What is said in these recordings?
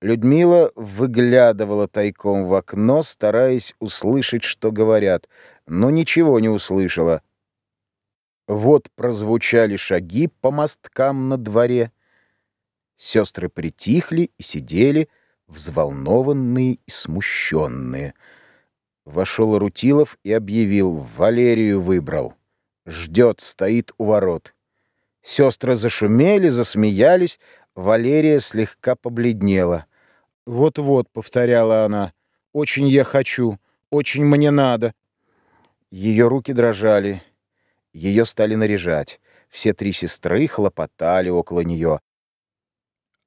Людмила выглядывала тайком в окно, стараясь услышать, что говорят, но ничего не услышала. Вот прозвучали шаги по мосткам на дворе. Сестры притихли и сидели, взволнованные и смущенные. Вошел Рутилов и объявил, Валерию выбрал. Ждет, стоит у ворот. Сестры зашумели, засмеялись, Валерия слегка побледнела. «Вот-вот», — повторяла она, — «очень я хочу, очень мне надо». Ее руки дрожали. Ее стали наряжать. Все три сестры хлопотали около нее.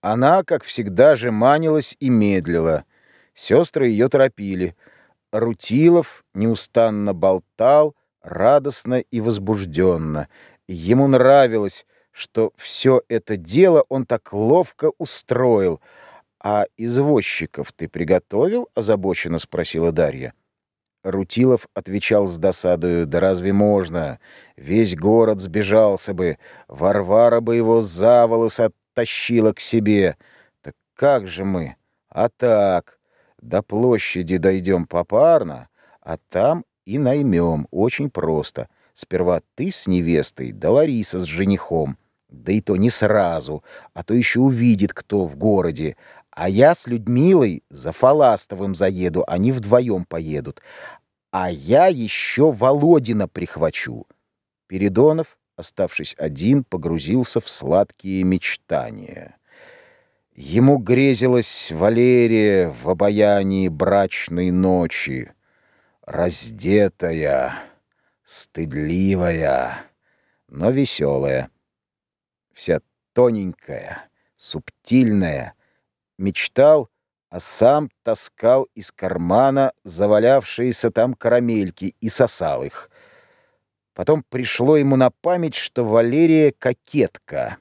Она, как всегда же, манилась и медлила. Сестры ее торопили. Рутилов неустанно болтал, радостно и возбужденно. Ему нравилось, что все это дело он так ловко устроил — «А извозчиков ты приготовил?» — озабоченно спросила Дарья. Рутилов отвечал с досадою, «Да разве можно? Весь город сбежался бы, Варвара бы его за волос оттащила к себе. Так как же мы? А так, до площади дойдем попарно, а там и наймем, очень просто. Сперва ты с невестой, да Лариса с женихом». Да и то не сразу, а то еще увидит кто в городе, а я с Людмилой за Фаластовым заеду, они вдвоем поедут. А я еще Володина прихвачу. Передонов, оставшись один, погрузился в сладкие мечтания. Ему грезилась Валерия в обаянии брачной ночи, раздетая, стыдливая, но веселая, вся тоненькая, субтильная, мечтал, а сам таскал из кармана завалявшиеся там карамельки и сосал их. Потом пришло ему на память, что Валерия кокетка.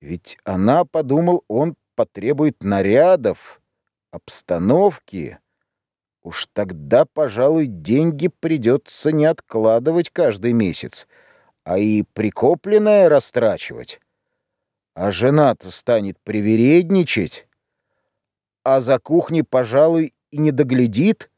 Ведь она, подумал, он потребует нарядов, обстановки. Уж тогда, пожалуй, деньги придется не откладывать каждый месяц, а и прикопленное растрачивать. А жена-то станет привередничать, а за кухней, пожалуй, и не доглядит,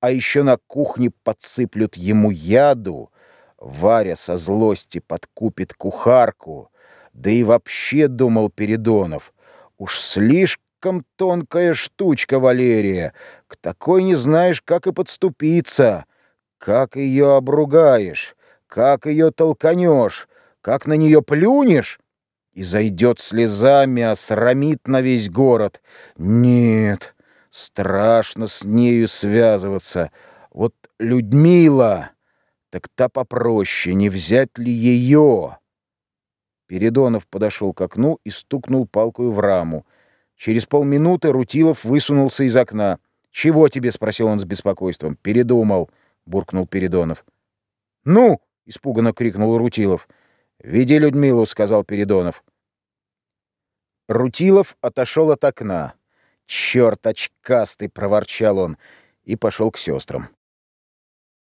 а еще на кухне подсыплют ему яду, Варя со злости подкупит кухарку, да и вообще, думал Передонов, уж слишком тонкая штучка Валерия, к такой не знаешь, как и подступиться, как ее обругаешь, как ее толканешь, как на нее плюнешь, и зайдет слезами, осрамит на весь город. Нет, страшно с нею связываться. Вот Людмила, так та попроще, не взять ли ее? Передонов подошел к окну и стукнул палкой в раму. Через полминуты Рутилов высунулся из окна. «Чего тебе?» — спросил он с беспокойством. «Передумал», — буркнул Передонов. «Ну!» — испуганно крикнул Рутилов. «Веди Людмилу», — сказал Передонов. Рутилов отошел от окна. «Черт очкастый!» — проворчал он и пошел к сестрам.